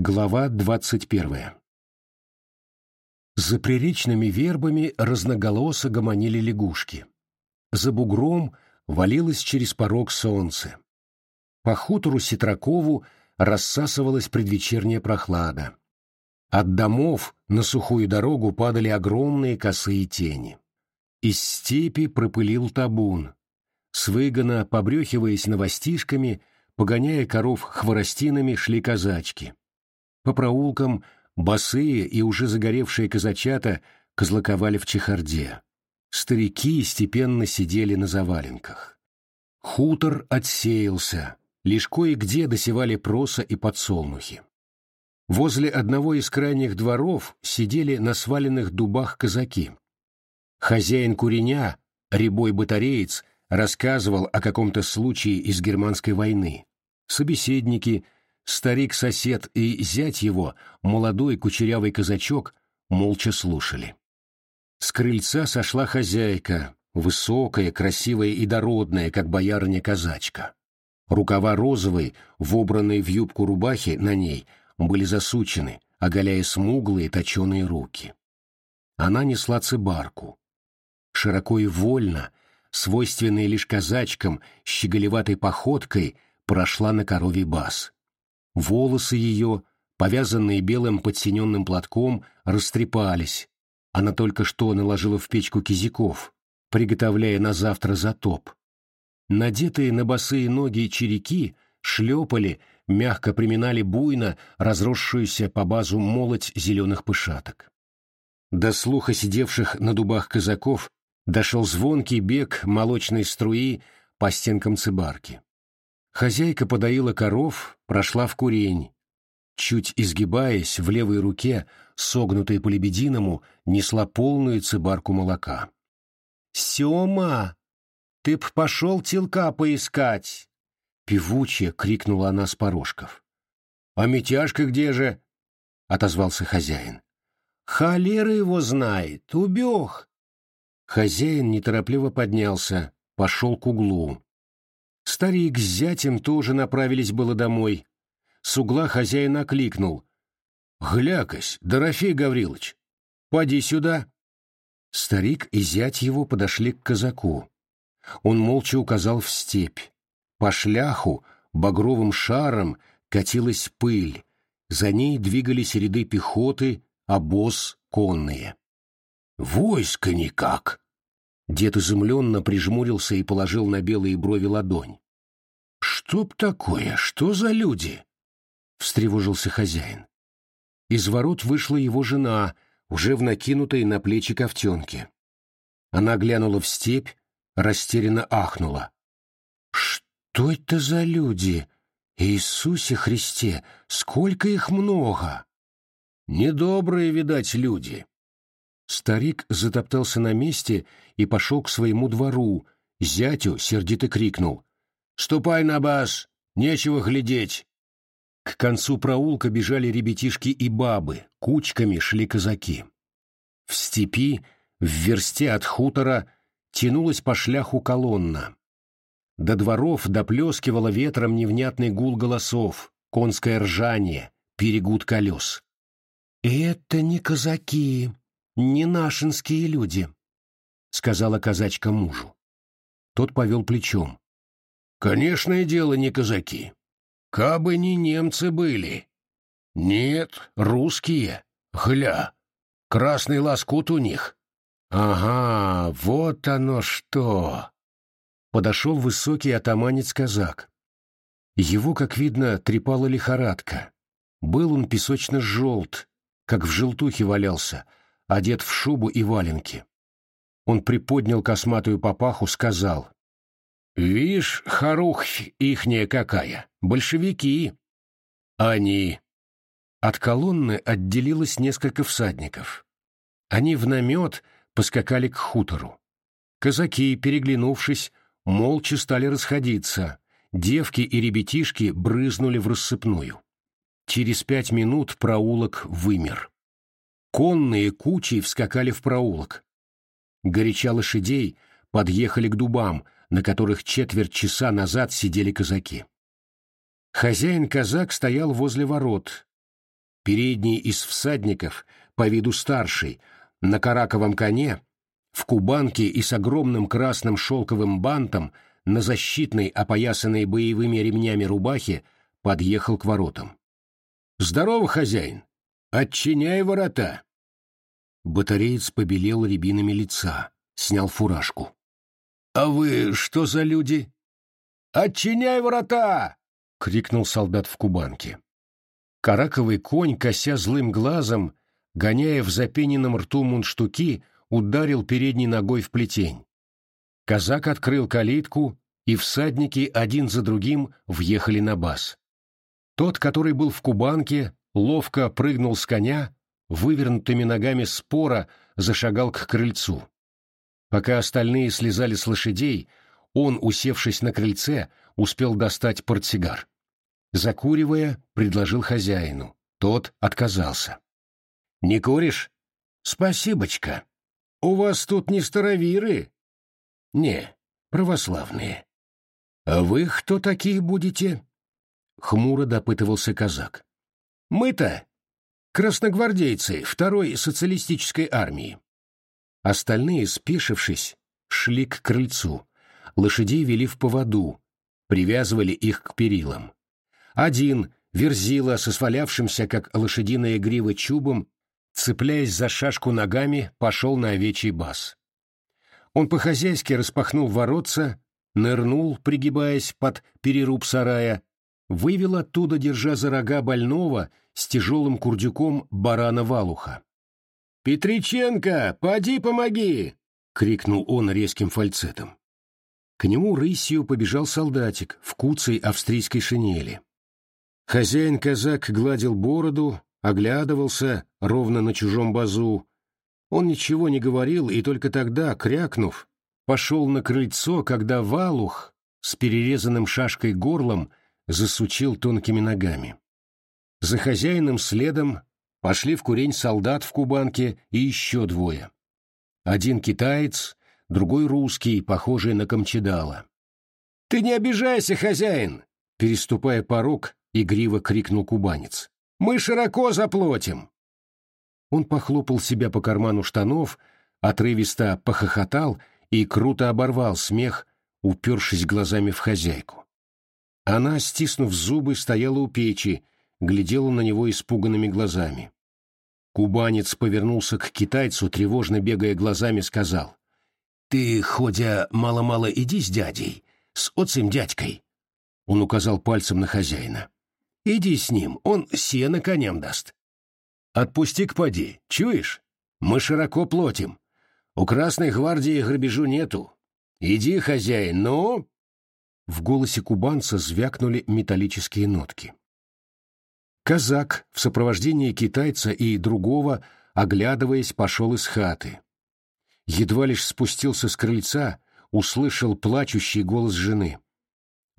Глава двадцать первая За приречными вербами разноголосо гомонили лягушки. За бугром валилось через порог солнце. По хутору Ситракову рассасывалась предвечерняя прохлада. От домов на сухую дорогу падали огромные косые тени. Из степи пропылил табун. С выгона, побрехиваясь новостишками, погоняя коров хворостинами, шли казачки. По проулкам босые и уже загоревшие казачата козлаковали в чехарде. Старики степенно сидели на заваленках. Хутор отсеялся, лишь кое-где досевали проса и подсолнухи. Возле одного из крайних дворов сидели на сваленных дубах казаки. Хозяин куреня, рябой батареец, рассказывал о каком-то случае из германской войны. Собеседники — Старик-сосед и зять его, молодой кучерявый казачок, молча слушали. С крыльца сошла хозяйка, высокая, красивая и дородная, как боярня-казачка. Рукава розовой, вобранные в юбку рубахи на ней, были засучены, оголяя смуглые точеные руки. Она несла цибарку. Широко и вольно, свойственной лишь казачкам, щеголеватой походкой, прошла на коровий бас. Волосы ее, повязанные белым подсиненным платком, растрепались. Она только что наложила в печку кизиков, приготовляя на завтра затоп. Надетые на босые ноги череки шлепали, мягко приминали буйно разросшуюся по базу молоть зеленых пышаток. До слуха сидевших на дубах казаков дошел звонкий бег молочной струи по стенкам цибарки. Хозяйка подоила коров, прошла в курень. Чуть изгибаясь, в левой руке, согнутой по лебединому, несла полную цибарку молока. «Сема, ты б пошел телка поискать!» Певуче крикнула она с порожков. «А Митяшка где же?» — отозвался хозяин. «Холера его знает, убег!» Хозяин неторопливо поднялся, пошел к углу. Старик с зятем тоже направились было домой. С угла хозяин окликнул. «Глякось, Дорофей Гаврилович, поди сюда!» Старик и зять его подошли к казаку. Он молча указал в степь. По шляху багровым шаром катилась пыль. За ней двигались ряды пехоты, обоз конные. «Войско никак!» Дед изумленно прижмурился и положил на белые брови ладонь. «Чтоб такое? Что за люди?» — встревожился хозяин. Из ворот вышла его жена, уже в накинутой на плечи ковтенке. Она глянула в степь, растерянно ахнула. «Что это за люди? Иисусе Христе, сколько их много!» «Недобрые, видать, люди!» Старик затоптался на месте и пошел к своему двору. Зятю сердито крикнул. «Ступай на бас! Нечего глядеть!» К концу проулка бежали ребятишки и бабы, кучками шли казаки. В степи, в версте от хутора, тянулась по шляху колонна. До дворов доплескивало ветром невнятный гул голосов, конское ржание, перегуд колес. «Это не казаки!» Не нашинские люди», — сказала казачка мужу. Тот повел плечом. «Конечное дело не казаки. Кабы не немцы были. Нет, русские. Гля, красный лоскут у них. Ага, вот оно что!» Подошел высокий атаманец-казак. Его, как видно, трепала лихорадка. Был он песочно-желт, как в желтухе валялся, одет в шубу и валенки. Он приподнял косматую папаху, сказал. «Вишь, хорухь ихняя какая! Большевики!» «Они!» От колонны отделилось несколько всадников. Они в намет поскакали к хутору. Казаки, переглянувшись, молча стали расходиться. Девки и ребятишки брызнули в рассыпную. Через пять минут проулок вымер. Конные кучей вскакали в проулок. Горяча лошадей подъехали к дубам, на которых четверть часа назад сидели казаки. Хозяин-казак стоял возле ворот. передний из всадников, по виду старший, на караковом коне, в кубанке и с огромным красным шелковым бантом на защитной, опоясанной боевыми ремнями рубахе, подъехал к воротам. «Здорово, хозяин! Отчиняй ворота!» Батареец побелел рябинами лица, снял фуражку. «А вы что за люди?» «Отчиняй ворота!» — крикнул солдат в кубанке. Караковый конь, кося злым глазом, гоняя в запененном рту мундштуки, ударил передней ногой в плетень. Казак открыл калитку, и всадники один за другим въехали на бас. Тот, который был в кубанке, ловко прыгнул с коня, вывернутыми ногами спора зашагал к крыльцу. Пока остальные слезали с лошадей, он, усевшись на крыльце, успел достать портсигар. Закуривая, предложил хозяину. Тот отказался. «Не куришь? Спасибочка. У вас тут не старовиры?» «Не, православные». «А вы кто такие будете?» Хмуро допытывался казак. «Мы-то красногвардейцы второй социалистической армии». Остальные, спешившись, шли к крыльцу. Лошадей вели в поводу, привязывали их к перилам. Один, верзила со свалявшимся, как лошадиная грива, чубом, цепляясь за шашку ногами, пошел на овечий бас. Он по-хозяйски распахнул воротца, нырнул, пригибаясь под переруб сарая, вывел оттуда, держа за рога больного, с тяжелым курдюком барана Валуха. «Петриченко, поди помоги!» — крикнул он резким фальцетом. К нему рысью побежал солдатик в куцей австрийской шинели. Хозяин-казак гладил бороду, оглядывался ровно на чужом базу. Он ничего не говорил и только тогда, крякнув, пошел на крыльцо, когда Валух с перерезанным шашкой горлом засучил тонкими ногами. За хозяином следом пошли в курень солдат в Кубанке и еще двое. Один китаец, другой русский, похожий на Камчедала. «Ты не обижайся, хозяин!» Переступая порог, игриво крикнул кубанец. «Мы широко заплатим!» Он похлопал себя по карману штанов, отрывисто похохотал и круто оборвал смех, упершись глазами в хозяйку. Она, стиснув зубы, стояла у печи, глядела на него испуганными глазами. Кубанец повернулся к китайцу, тревожно бегая глазами, сказал. «Ты, ходя, мало-мало иди с дядей, с отцем дядькой». Он указал пальцем на хозяина. «Иди с ним, он сено коням даст». «Отпусти к поди, чуешь? Мы широко платим. У Красной гвардии грабежу нету. Иди, хозяин, ну...» В голосе кубанца звякнули металлические нотки. Казак в сопровождении китайца и другого, оглядываясь, пошел из хаты. Едва лишь спустился с крыльца, услышал плачущий голос жены.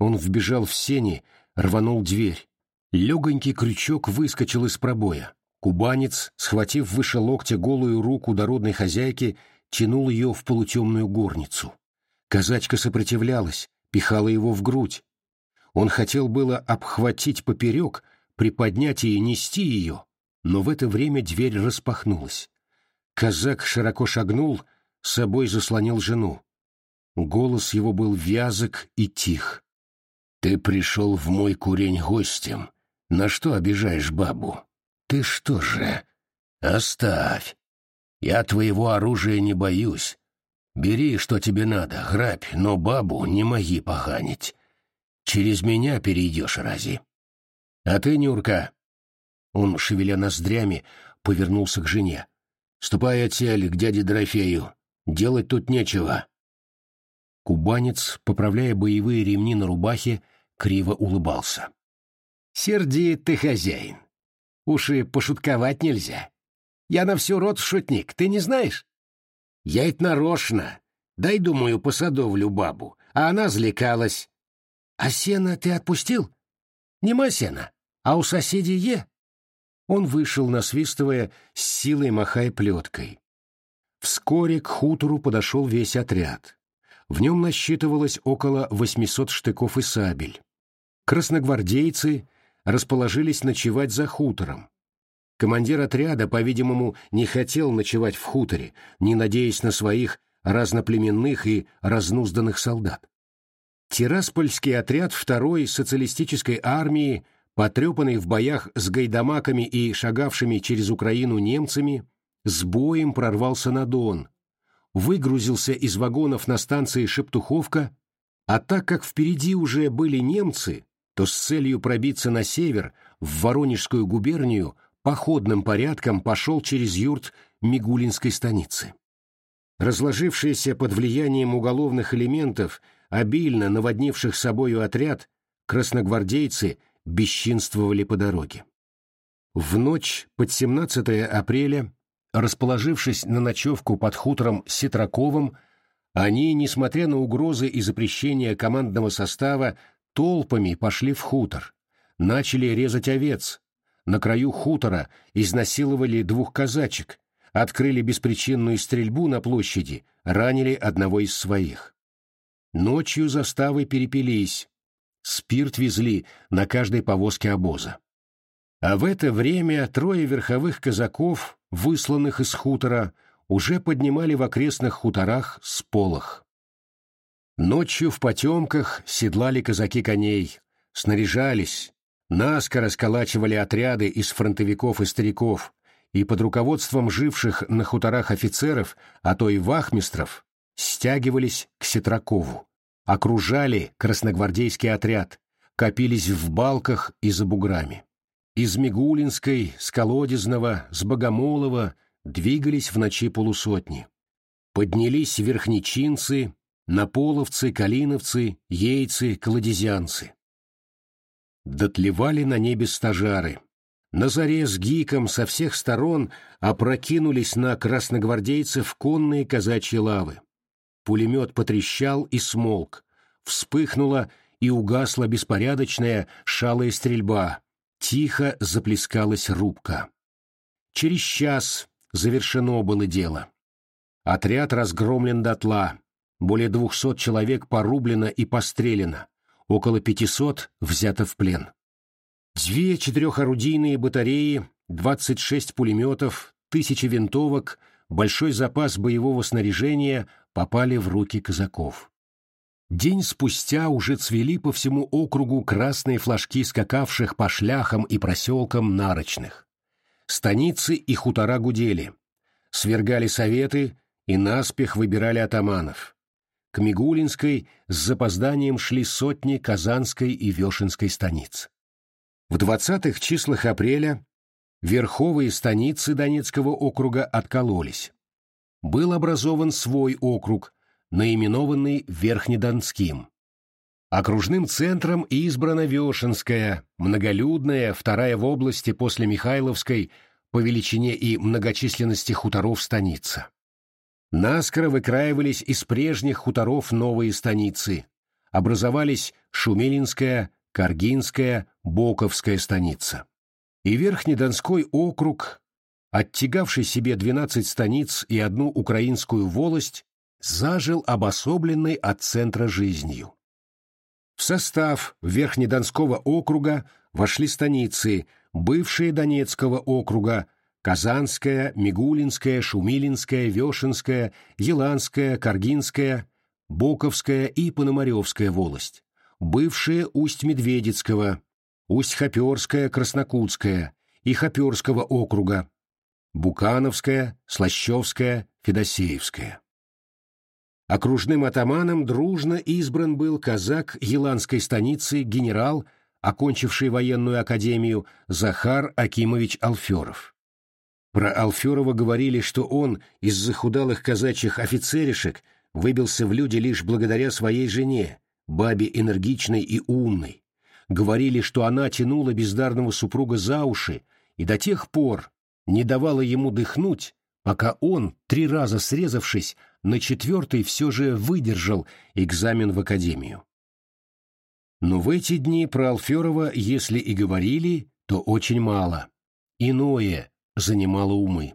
Он вбежал в сени, рванул дверь. Легонький крючок выскочил из пробоя. Кубанец, схватив выше локтя голую руку дородной хозяйки, тянул ее в полутемную горницу. Казачка сопротивлялась, пихала его в грудь. Он хотел было обхватить поперек, приподнять и нести ее, но в это время дверь распахнулась. Казак широко шагнул, собой заслонил жену. Голос его был вязок и тих. «Ты пришел в мой курень гостем. На что обижаешь бабу? Ты что же? Оставь. Я твоего оружия не боюсь. Бери, что тебе надо, грабь, но бабу не моги поганить. Через меня перейдешь, рази. А ты, Нюрка...» Он, шевеля ноздрями, повернулся к жене. «Ступай отсель к дяде Дорофею. Делать тут нечего». Кубанец, поправляя боевые ремни на рубахе, криво улыбался. «Сердит ты, хозяин. Уж и пошутковать нельзя. Я на всю рот шутник, ты не знаешь? Я ведь нарочно. Дай, думаю, посадовлю бабу, а она злекалась. А сено ты отпустил? Нема сена, а у соседей е. Он вышел, насвистывая, с силой махая плеткой. Вскоре к хутору подошел весь отряд. В нем насчитывалось около 800 штыков и сабель. Красногвардейцы расположились ночевать за хутором. Командир отряда, по-видимому, не хотел ночевать в хуторе, не надеясь на своих разноплеменных и разнузданных солдат. Тираспольский отряд второй социалистической армии, потрепанный в боях с гайдамаками и шагавшими через Украину немцами, с боем прорвался на Дон, выгрузился из вагонов на станции Шептуховка, а так как впереди уже были немцы, то с целью пробиться на север, в Воронежскую губернию, походным порядком пошел через юрт Мигулинской станицы. Разложившиеся под влиянием уголовных элементов, обильно наводнивших собою отряд, красногвардейцы бесчинствовали по дороге. В ночь под 17 апреля, расположившись на ночевку под хутором Ситраковым, они, несмотря на угрозы и запрещения командного состава, толпами пошли в хутор, начали резать овец, на краю хутора изнасиловали двух казачек, открыли беспричинную стрельбу на площади, ранили одного из своих. Ночью заставы перепились, спирт везли на каждой повозке обоза. А в это время трое верховых казаков, высланных из хутора, уже поднимали в окрестных хуторах сполох. Ночью в потемках седлали казаки коней, снаряжались, наскоро сколачивали отряды из фронтовиков и стариков, и под руководством живших на хуторах офицеров, а то и вахмистров, стягивались к Сетракову, окружали красногвардейский отряд, копились в балках и за буграми. Из Мигулинской, с Колодезного, с Богомолова двигались в ночи полусотни. Поднялись верхнечинцы, наполовцы, калиновцы, ейцы, колодезянцы. Дотлевали на небе стажары. На заре с гиком со всех сторон опрокинулись на красногвардейцев конные казачьи лавы. Пулемет потрещал и смолк. Вспыхнула и угасла беспорядочная шалая стрельба. Тихо заплескалась рубка. Через час завершено было дело. Отряд разгромлен дотла. Более двухсот человек порублено и постреляно около 500 взято в плен. Две четырехорудийные батареи, 26 пулеметов, тысячи винтовок, большой запас боевого снаряжения попали в руки казаков. День спустя уже цвели по всему округу красные флажки скакавших по шляхам и проселкам нарочных. Станицы и хутора гудели, свергали советы и наспех выбирали атаманов. К Мигулинской с запозданием шли сотни Казанской и Вешенской станиц. В двадцатых числах апреля верховые станицы Донецкого округа откололись. Был образован свой округ, наименованный Верхнедонским. Окружным центром избрана Вешенская, многолюдная, вторая в области после Михайловской по величине и многочисленности хуторов станица. Наскоро выкраивались из прежних хуторов новые станицы. Образовались Шумелинская, Каргинская, Боковская станица. И Верхнедонской округ, оттягавший себе 12 станиц и одну украинскую волость, зажил обособленной от центра жизнью. В состав Верхнедонского округа вошли станицы, бывшие Донецкого округа, Казанская, Мигулинская, Шумилинская, Вешенская, Еланская, Каргинская, Боковская и Пономаревская волость, бывшая Усть-Медведицкого, Усть-Хоперская, Краснокутская и Хоперского округа, Букановская, Слащевская, Федосеевская. Окружным атаманом дружно избран был казак Еланской станицы генерал, окончивший военную академию, Захар Акимович Алферов. Про Алферова говорили, что он из захудалых казачьих офицеришек выбился в люди лишь благодаря своей жене, бабе энергичной и умной. Говорили, что она тянула бездарного супруга за уши и до тех пор не давала ему дыхнуть, пока он, три раза срезавшись, на четвертый все же выдержал экзамен в академию. Но в эти дни про Алферова, если и говорили, то очень мало. Иное, занимало умы.